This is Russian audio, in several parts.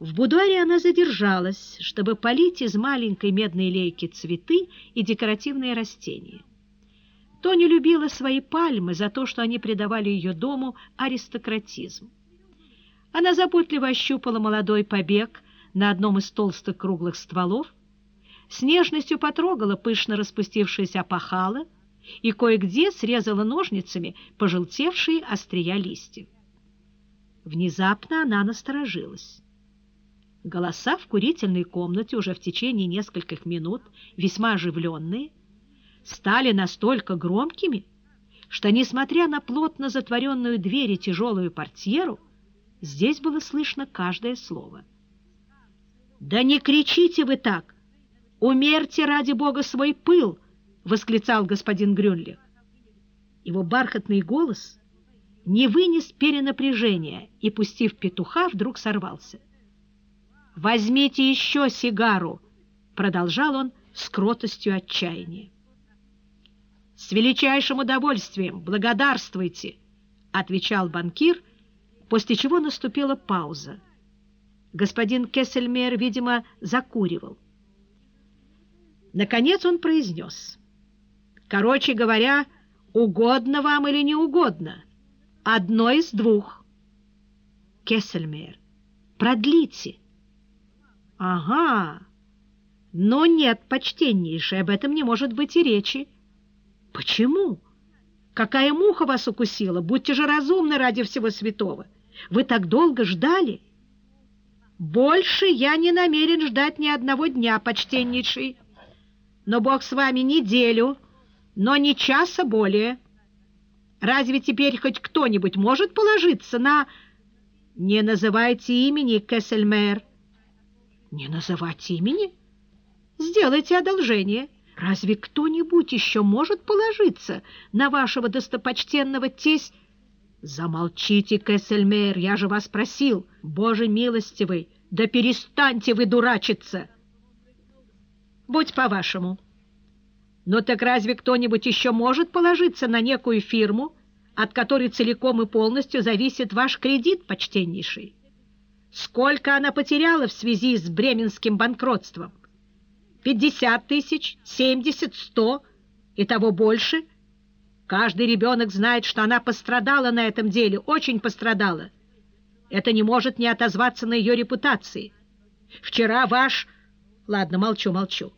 В будуаре она задержалась, чтобы полить из маленькой медной лейки цветы и декоративные растения. Тони любила свои пальмы за то, что они придавали ее дому аристократизм. Она заботливо ощупала молодой побег на одном из толстых круглых стволов, с нежностью потрогала пышно распустившиеся опахала и кое-где срезала ножницами пожелтевшие острия листьев. Внезапно она насторожилась. Голоса в курительной комнате уже в течение нескольких минут, весьма оживленные, стали настолько громкими, что, несмотря на плотно затворенную дверь и тяжелую портьеру, здесь было слышно каждое слово. «Да не кричите вы так! Умерьте ради Бога свой пыл!» — восклицал господин Грюнлих. Его бархатный голос не вынес перенапряжения и, пустив петуха, вдруг сорвался. «Возьмите еще сигару!» — продолжал он с кротостью отчаяния. «С величайшим удовольствием! Благодарствуйте!» — отвечал банкир, после чего наступила пауза. Господин Кессельмейер, видимо, закуривал. Наконец он произнес. «Короче говоря, угодно вам или не угодно. Одно из двух». Кессельмейер. «Продлите». «Ага. Но нет, почтеннейший, об этом не может быть и речи. «Почему? Какая муха вас укусила? Будьте же разумны ради всего святого! Вы так долго ждали!» «Больше я не намерен ждать ни одного дня, почтеннейший. Но Бог с вами неделю, но не часа более. Разве теперь хоть кто-нибудь может положиться на...» «Не называйте имени, Кессельмейр». «Не называть имени? Сделайте одолжение». Разве кто-нибудь еще может положиться на вашего достопочтенного тесть? Замолчите, Кессельмейр, я же вас просил. Боже милостивый, да перестаньте вы дурачиться. Будь по-вашему. Но так разве кто-нибудь еще может положиться на некую фирму, от которой целиком и полностью зависит ваш кредит, почтеннейший? Сколько она потеряла в связи с бременским банкротством? пятьдесят тысяч, семьдесят, сто и того больше. Каждый ребенок знает, что она пострадала на этом деле, очень пострадала. Это не может не отозваться на ее репутации. Вчера ваш... Ладно, молчу, молчу.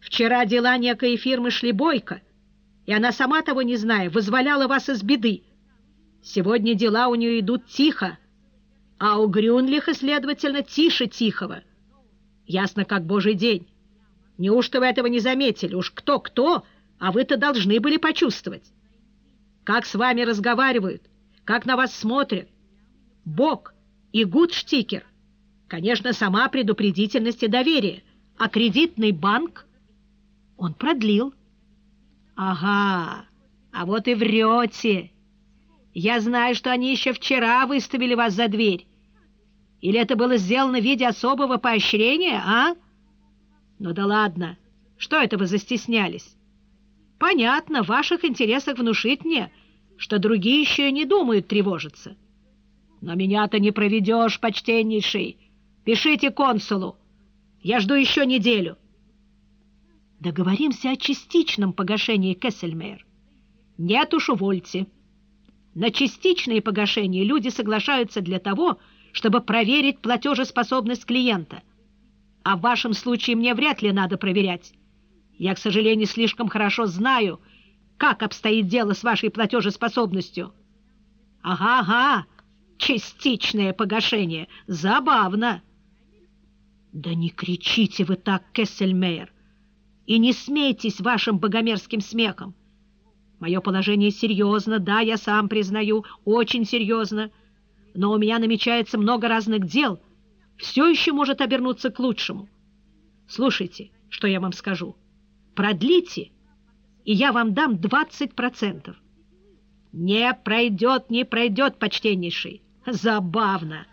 Вчера дела некой фирмы шли бойко, и она, сама того не зная, вызволяла вас из беды. Сегодня дела у нее идут тихо, а у Грюнлиха, следовательно, тише тихого. Ясно, как божий день. Неужто вы этого не заметили? Уж кто-кто, а вы-то должны были почувствовать. Как с вами разговаривают, как на вас смотрят. Бог и Гудштикер. Конечно, сама предупредительность и доверие. А кредитный банк он продлил. Ага, а вот и врете. Я знаю, что они еще вчера выставили вас за дверь. Или это было сделано в виде особого поощрения, а? Ну да ладно, что это вы застеснялись? Понятно, в ваших интересах внушить мне, что другие еще и не думают тревожиться. Но меня-то не проведешь, почтеннейший. Пишите консулу. Я жду еще неделю. Договоримся о частичном погашении, Кессельмейр. Нет уж, увольте. На частичные погашения люди соглашаются для того, чтобы проверить платежеспособность клиента — а в вашем случае мне вряд ли надо проверять. Я, к сожалению, слишком хорошо знаю, как обстоит дело с вашей платежеспособностью. Ага, ага, частичное погашение. Забавно. Да не кричите вы так, Кессельмейер, и не смейтесь вашим богомерзким смехом. Мое положение серьезно, да, я сам признаю, очень серьезно, но у меня намечается много разных дел — все еще может обернуться к лучшему. Слушайте, что я вам скажу. Продлите, и я вам дам 20%. Не пройдет, не пройдет, почтеннейший. Забавно.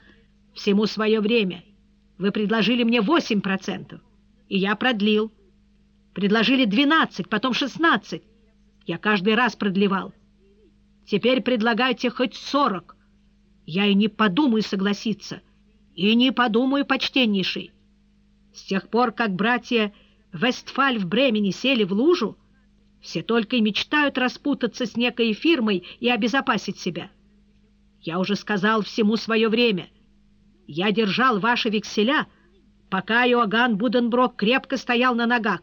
Всему свое время. Вы предложили мне 8%, и я продлил. Предложили 12, потом 16. Я каждый раз продлевал. Теперь предлагайте хоть 40. Я и не подумаю согласиться. И не подумаю, почтеннейший. С тех пор, как братья Вестфаль в Бремени сели в лужу, все только и мечтают распутаться с некой фирмой и обезопасить себя. Я уже сказал всему свое время. Я держал ваши векселя, пока Иоганн Буденброк крепко стоял на ногах.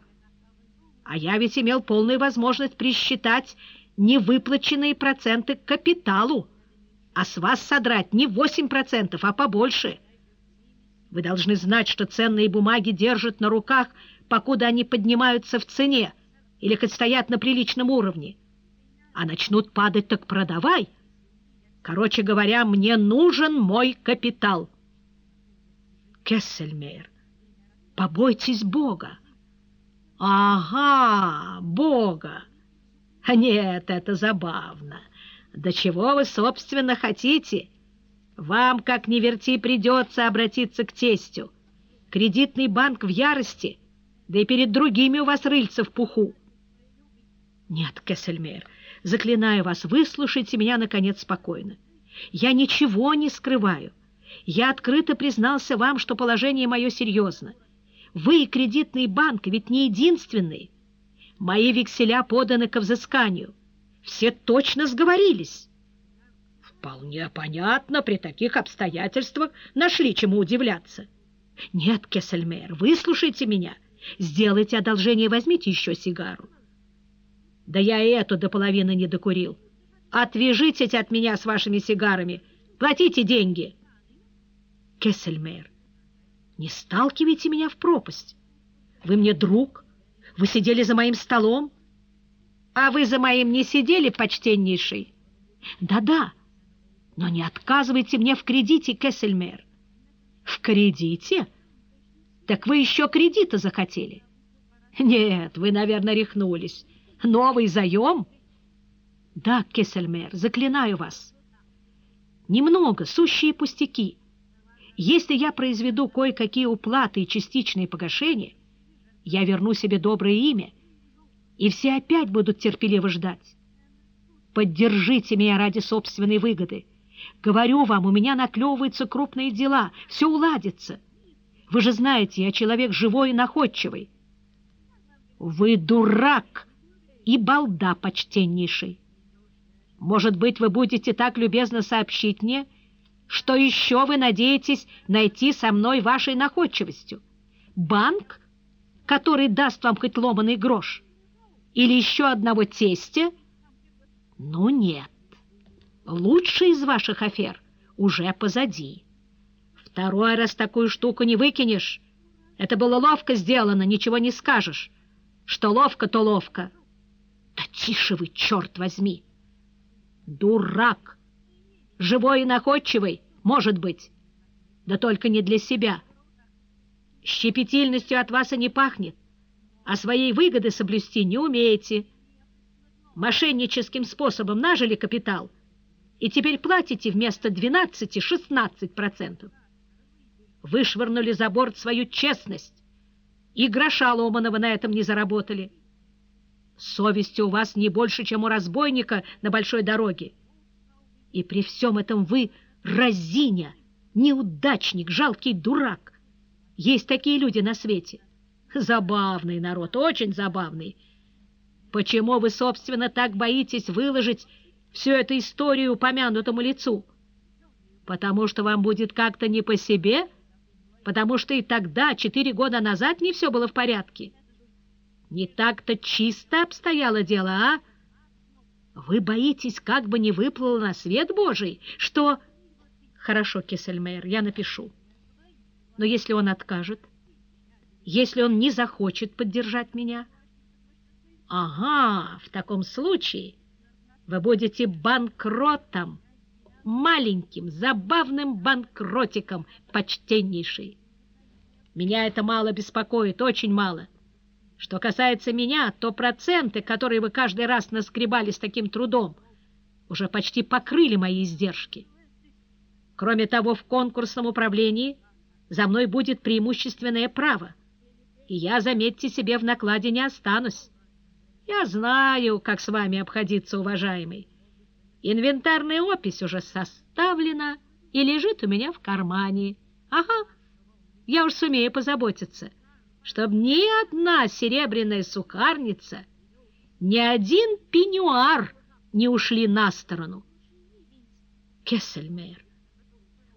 А я ведь имел полную возможность присчитать невыплаченные проценты к капиталу, а с вас содрать не 8%, а побольше. Вы должны знать, что ценные бумаги держат на руках, покуда они поднимаются в цене или хоть стоят на приличном уровне. А начнут падать, так продавай. Короче говоря, мне нужен мой капитал. Кессельмейр, побойтесь Бога. Ага, Бога. Нет, это забавно. Да чего вы, собственно, хотите? Вам, как ни верти, придется обратиться к тестю. Кредитный банк в ярости, да и перед другими у вас рыльца в пуху. Нет, Кессельмейр, заклинаю вас, выслушайте меня, наконец, спокойно. Я ничего не скрываю. Я открыто признался вам, что положение мое серьезно. Вы и кредитный банк ведь не единственные. Мои векселя поданы к взысканию. Все точно сговорились. Вполне понятно, при таких обстоятельствах нашли чему удивляться. Нет, Кессельмейр, выслушайте меня. Сделайте одолжение, возьмите еще сигару. Да я и эту до половины не докурил. Отвяжитесь от меня с вашими сигарами. Платите деньги. Кессельмейр, не сталкивайте меня в пропасть. Вы мне друг, вы сидели за моим столом. А вы за моим не сидели, почтеннейший? Да-да, но не отказывайте мне в кредите, Кессельмейр. В кредите? Так вы еще кредита захотели? Нет, вы, наверное, рехнулись. Новый заем? Да, Кессельмер, заклинаю вас. Немного, сущие пустяки. Если я произведу кое-какие уплаты и частичные погашения, я верну себе доброе имя, и все опять будут терпеливо ждать. Поддержите меня ради собственной выгоды. Говорю вам, у меня наклевываются крупные дела, все уладится. Вы же знаете, я человек живой и находчивый. Вы дурак! и балда почтеннейший. Может быть, вы будете так любезно сообщить мне, что еще вы надеетесь найти со мной вашей находчивостью? Банк, который даст вам хоть ломаный грош? Или еще одного тестя? Ну, нет. Лучший из ваших афер уже позади. Второй раз такую штуку не выкинешь. Это было ловко сделано, ничего не скажешь. Что ловко, то ловко. Да тише вы, черт возьми! Дурак! Живой и находчивый, может быть, да только не для себя. Щепетильностью от вас и не пахнет, а своей выгоды соблюсти не умеете. Мошенническим способом нажили капитал, и теперь платите вместо 12-16%. Вышвырнули за борт свою честность, и гроша ломаного на этом не заработали. Совести у вас не больше, чем у разбойника на большой дороге. И при всем этом вы разиня, неудачник, жалкий дурак. Есть такие люди на свете. Забавный народ, очень забавный. Почему вы, собственно, так боитесь выложить всю эту историю упомянутому лицу? Потому что вам будет как-то не по себе? Потому что и тогда, четыре года назад, не все было в порядке? Не так-то чисто обстояло дело, а? Вы боитесь, как бы не выплыло на свет Божий, что... Хорошо, Киссельмейер, я напишу. Но если он откажет, если он не захочет поддержать меня... Ага, в таком случае вы будете банкротом, маленьким, забавным банкротиком, почтеннейший. Меня это мало беспокоит, очень мало. — что касается меня, то проценты, которые вы каждый раз наскребали с таким трудом, уже почти покрыли мои издержки. Кроме того, в конкурсном управлении за мной будет преимущественное право, и я, заметьте себе, в накладе не останусь. Я знаю, как с вами обходиться, уважаемый. Инвентарная опись уже составлена и лежит у меня в кармане. Ага, я уж сумею позаботиться, чтобы ни одна серебряная сухарница, ни один пеньюар не ушли на сторону. Кессельмейр,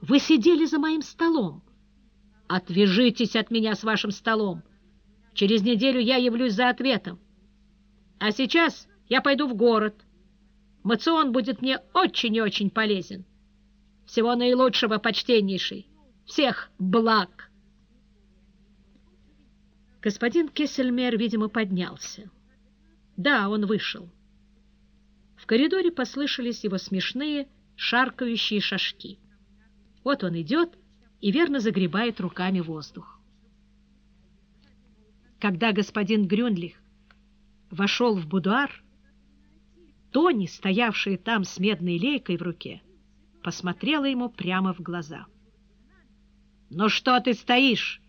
вы сидели за моим столом. Отвяжитесь от меня с вашим столом. Через неделю я явлюсь за ответом. А сейчас я пойду в город. Мацион будет мне очень и очень полезен. Всего наилучшего, почтеннейший. Всех благ. Господин Кессельмер, видимо, поднялся. Да, он вышел. В коридоре послышались его смешные, шаркающие шажки. Вот он идет и верно загребает руками воздух. Когда господин Грюнлих вошел в будуар, Тони, стоявшая там с медной лейкой в руке, посмотрела ему прямо в глаза. «Ну что ты стоишь?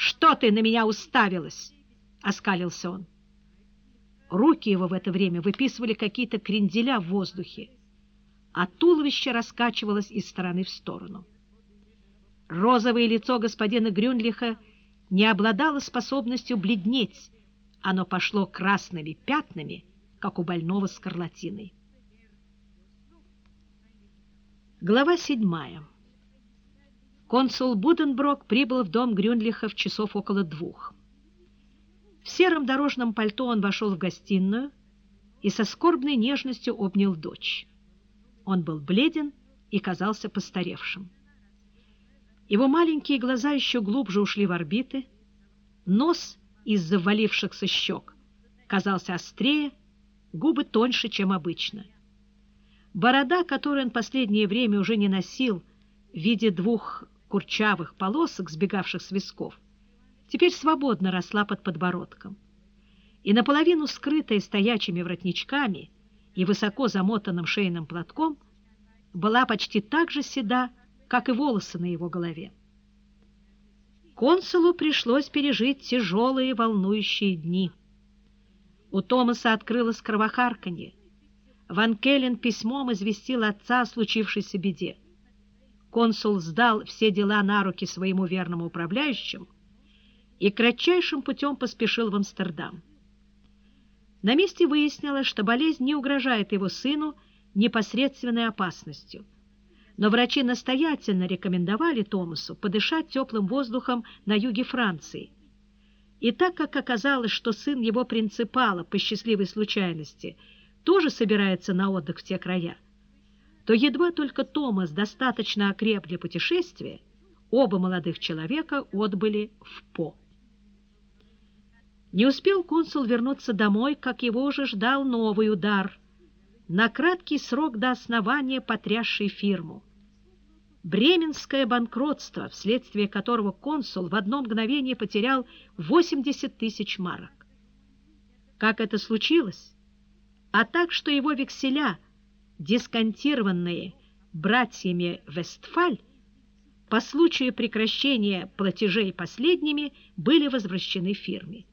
Что ты на меня уставилась?» — оскалился он. Руки его в это время выписывали какие-то кренделя в воздухе, а туловище раскачивалось из стороны в сторону. Розовое лицо господина Грюнлиха не обладало способностью бледнеть, оно пошло красными пятнами, как у больного скарлатиной. Глава седьмая. Консул Буденброк прибыл в дом Грюнлиха в часов около двух. В сером дорожном пальто он вошел в гостиную и со скорбной нежностью обнял дочь. Он был бледен и казался постаревшим. Его маленькие глаза еще глубже ушли в орбиты, нос из-за валившихся щек казался острее, губы тоньше, чем обычно. Борода, которую он последнее время уже не носил в виде двух курчавых полосок, сбегавших с висков, теперь свободно росла под подбородком. И наполовину скрытая стоячими воротничками и высоко замотанным шейным платком, была почти так же седа, как и волосы на его голове. Консулу пришлось пережить тяжелые волнующие дни. У Томаса открылось кровохарканье. Ван Келлен письмом известил отца о случившейся беде. Консул сдал все дела на руки своему верному управляющему и кратчайшим путем поспешил в Амстердам. На месте выяснилось, что болезнь не угрожает его сыну непосредственной опасностью – но врачи настоятельно рекомендовали Томасу подышать теплым воздухом на юге Франции. И так как оказалось, что сын его принципала по счастливой случайности тоже собирается на отдых в те края, то едва только Томас достаточно окреп для путешествия, оба молодых человека отбыли в По. Не успел консул вернуться домой, как его уже ждал новый удар, на краткий срок до основания потрясшей фирму. Бременское банкротство, вследствие которого консул в одно мгновение потерял 80 тысяч марок. Как это случилось? А так, что его векселя, дисконтированные братьями Вестфаль, по случаю прекращения платежей последними были возвращены фирме.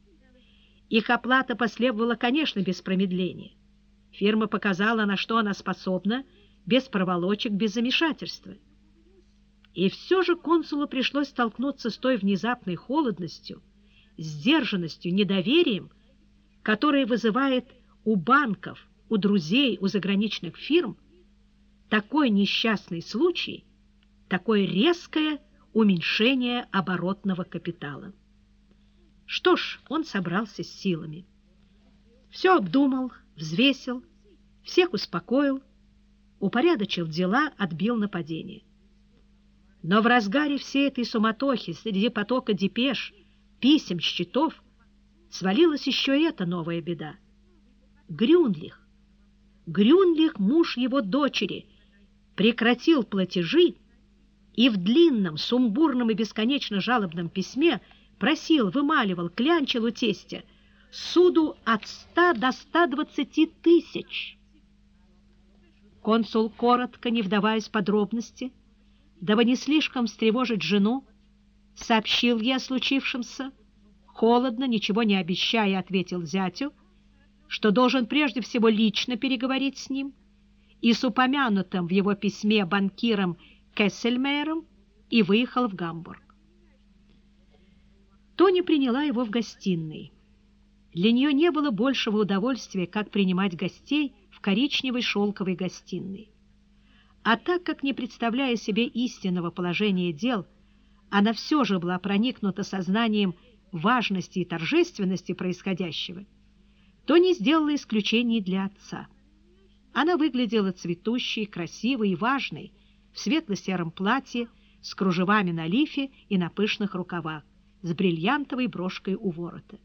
Их оплата последовала, конечно, без промедления. Фирма показала, на что она способна, без проволочек, без замешательства. И все же консулу пришлось столкнуться с той внезапной холодностью, сдержанностью, недоверием, которое вызывает у банков, у друзей, у заграничных фирм такой несчастный случай, такое резкое уменьшение оборотного капитала. Что ж, он собрался с силами. Все обдумал, взвесил, всех успокоил, упорядочил дела, отбил нападение. Но в разгаре всей этой суматохи, среди потока депеш, писем, счетов, свалилась еще эта новая беда. Грюнлих, Грюнлих, муж его дочери, прекратил платежи и в длинном, сумбурном и бесконечно жалобном письме просил, вымаливал, клянчил у тестя суду от 100 до 120 тысяч. Консул коротко, не вдаваясь в подробности, дабы не слишком встревожить жену, сообщил ей о случившемся, холодно, ничего не обещая, ответил зятю, что должен прежде всего лично переговорить с ним и с упомянутым в его письме банкиром Кессельмейером и выехал в Гамбург. Тони приняла его в гостиной. Для нее не было большего удовольствия, как принимать гостей в коричневой шелковой гостиной. А так как, не представляя себе истинного положения дел, она все же была проникнута сознанием важности и торжественности происходящего, то не сделала исключений для отца. Она выглядела цветущей, красивой и важной, в светло-сером платье, с кружевами на лифе и на пышных рукавах, с бриллиантовой брошкой у ворота.